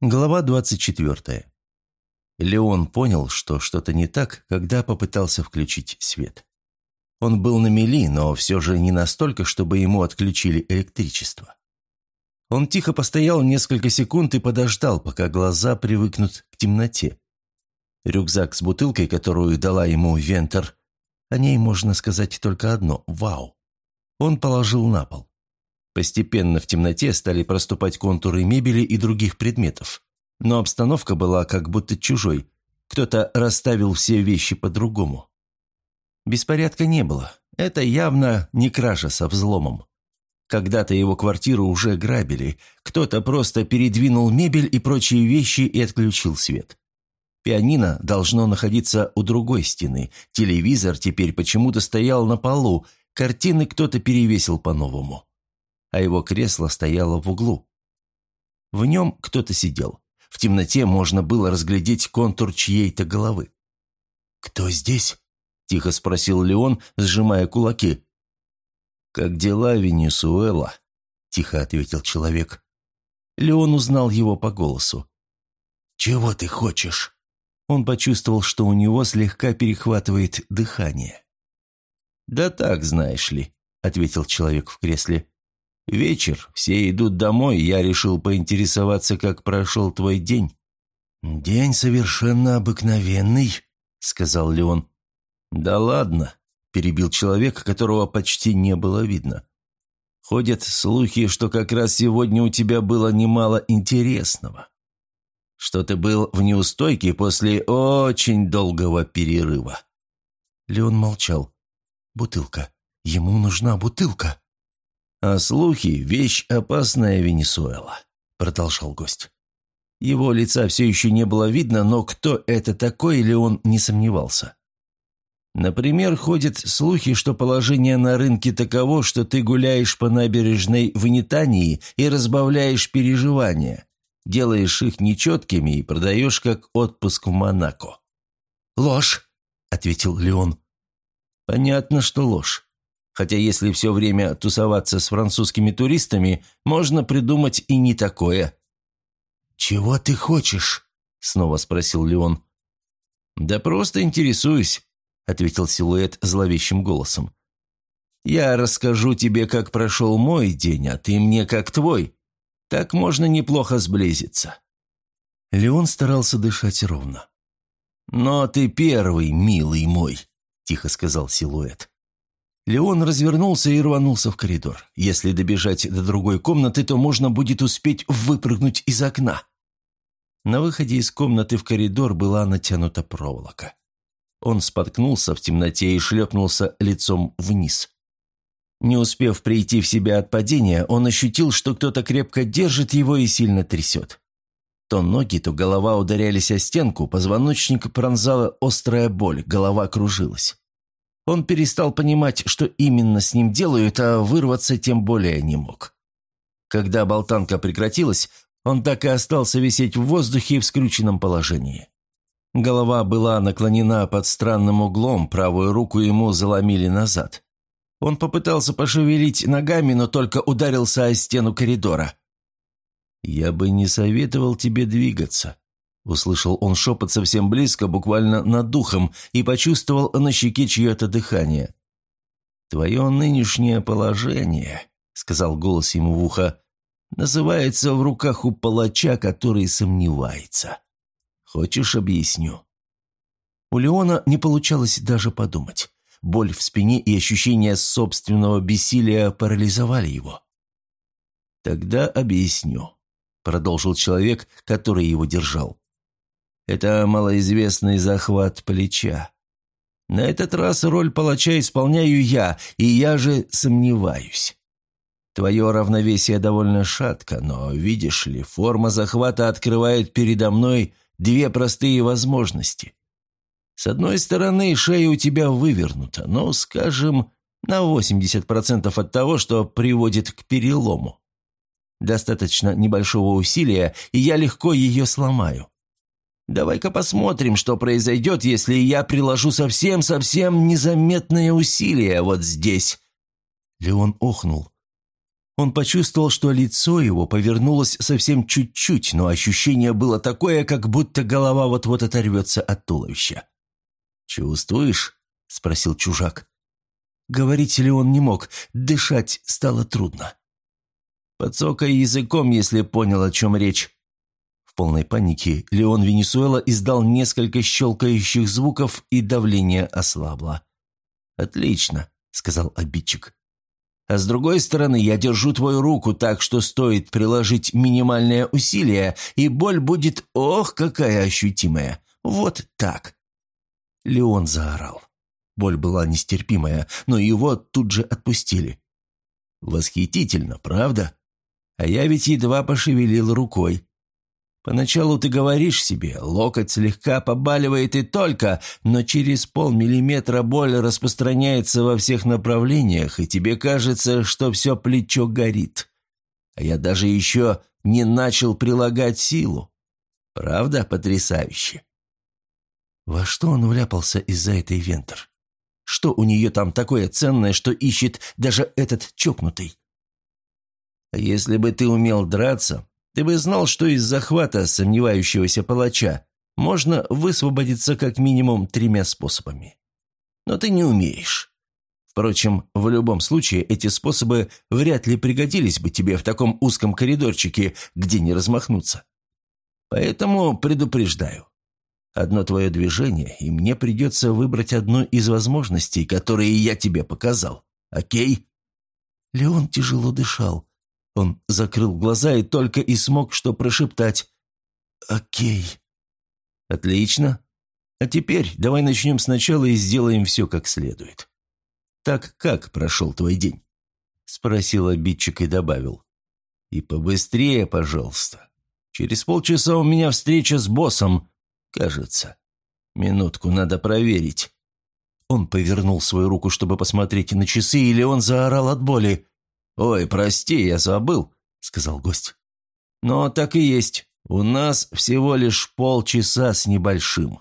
Глава 24. Леон понял, что что-то не так, когда попытался включить свет. Он был на мели, но все же не настолько, чтобы ему отключили электричество. Он тихо постоял несколько секунд и подождал, пока глаза привыкнут к темноте. Рюкзак с бутылкой, которую дала ему Вентер, о ней можно сказать только одно – вау. Он положил на пол. Постепенно в темноте стали проступать контуры мебели и других предметов. Но обстановка была как будто чужой. Кто-то расставил все вещи по-другому. Беспорядка не было. Это явно не кража со взломом. Когда-то его квартиру уже грабили. Кто-то просто передвинул мебель и прочие вещи и отключил свет. Пианино должно находиться у другой стены. Телевизор теперь почему-то стоял на полу. Картины кто-то перевесил по-новому а его кресло стояло в углу. В нем кто-то сидел. В темноте можно было разглядеть контур чьей-то головы. «Кто здесь?» – тихо спросил Леон, сжимая кулаки. «Как дела, Венесуэла?» – тихо ответил человек. Леон узнал его по голосу. «Чего ты хочешь?» Он почувствовал, что у него слегка перехватывает дыхание. «Да так, знаешь ли», — ответил человек в кресле. Вечер, все идут домой, я решил поинтересоваться, как прошел твой день». «День совершенно обыкновенный», — сказал Леон. «Да ладно», — перебил человек, которого почти не было видно. «Ходят слухи, что как раз сегодня у тебя было немало интересного. Что ты был в неустойке после очень долгого перерыва». Леон молчал. «Бутылка. Ему нужна бутылка». «А слухи – вещь опасная Венесуэла», – продолжал гость. Его лица все еще не было видно, но кто это такой, или он не сомневался. Например, ходят слухи, что положение на рынке таково, что ты гуляешь по набережной в Нетании и разбавляешь переживания, делаешь их нечеткими и продаешь как отпуск в Монако. «Ложь», — ответил Леон. «Понятно, что ложь. Хотя если все время тусоваться с французскими туристами, можно придумать и не такое». «Чего ты хочешь?» – снова спросил Леон. «Да просто интересуюсь», – ответил силуэт зловещим голосом. «Я расскажу тебе, как прошел мой день, а ты мне как твой. Так можно неплохо сблизиться». Леон старался дышать ровно. «Но ты первый, милый мой», – тихо сказал силуэт. Леон развернулся и рванулся в коридор. Если добежать до другой комнаты, то можно будет успеть выпрыгнуть из окна. На выходе из комнаты в коридор была натянута проволока. Он споткнулся в темноте и шлепнулся лицом вниз. Не успев прийти в себя от падения, он ощутил, что кто-то крепко держит его и сильно трясет. То ноги, то голова ударялись о стенку, позвоночник пронзала острая боль, голова кружилась. Он перестал понимать, что именно с ним делают, а вырваться тем более не мог. Когда болтанка прекратилась, он так и остался висеть в воздухе в скрюченном положении. Голова была наклонена под странным углом, правую руку ему заломили назад. Он попытался пошевелить ногами, но только ударился о стену коридора. «Я бы не советовал тебе двигаться», Услышал он шепот совсем близко, буквально над духом, и почувствовал на щеке чье-то дыхание. «Твое нынешнее положение», — сказал голос ему в ухо, — «называется в руках у палача, который сомневается. Хочешь, объясню?» У Леона не получалось даже подумать. Боль в спине и ощущение собственного бессилия парализовали его. «Тогда объясню», — продолжил человек, который его держал. Это малоизвестный захват плеча. На этот раз роль палача исполняю я, и я же сомневаюсь. Твое равновесие довольно шатко, но, видишь ли, форма захвата открывает передо мной две простые возможности. С одной стороны, шея у тебя вывернута, но, скажем, на 80% от того, что приводит к перелому. Достаточно небольшого усилия, и я легко ее сломаю. Давай-ка посмотрим, что произойдет, если я приложу совсем-совсем незаметное усилие вот здесь». Леон охнул. Он почувствовал, что лицо его повернулось совсем чуть-чуть, но ощущение было такое, как будто голова вот-вот оторвется от туловища. «Чувствуешь?» – спросил чужак. Говорить ли он не мог, дышать стало трудно. Подсокай языком, если понял, о чем речь. Полной панике Леон Венесуэла издал несколько щелкающих звуков, и давление ослабло. «Отлично», — сказал обидчик. А с другой стороны, я держу твою руку так, что стоит приложить минимальное усилие, и боль будет, ох, какая ощутимая. Вот так. Леон заорал. Боль была нестерпимая, но его тут же отпустили. Восхитительно, правда? А я ведь едва пошевелил рукой. Поначалу ты говоришь себе, локоть слегка побаливает и только, но через полмиллиметра боль распространяется во всех направлениях, и тебе кажется, что все плечо горит. А я даже еще не начал прилагать силу. Правда потрясающе? Во что он вляпался из-за этой Вентер? Что у нее там такое ценное, что ищет даже этот чокнутый? А если бы ты умел драться, ты бы знал, что из захвата сомневающегося палача можно высвободиться как минимум тремя способами. Но ты не умеешь. Впрочем, в любом случае эти способы вряд ли пригодились бы тебе в таком узком коридорчике, где не размахнуться. Поэтому предупреждаю. Одно твое движение, и мне придется выбрать одну из возможностей, которые я тебе показал. Окей?» Леон тяжело дышал. Он закрыл глаза и только и смог что прошептать «Окей». «Отлично. А теперь давай начнем сначала и сделаем все как следует. Так как прошел твой день?» Спросил обидчик и добавил. «И побыстрее, пожалуйста. Через полчаса у меня встреча с боссом, кажется. Минутку надо проверить». Он повернул свою руку, чтобы посмотреть на часы, или он заорал от боли. «Ой, прости, я забыл», — сказал гость. «Но так и есть. У нас всего лишь полчаса с небольшим».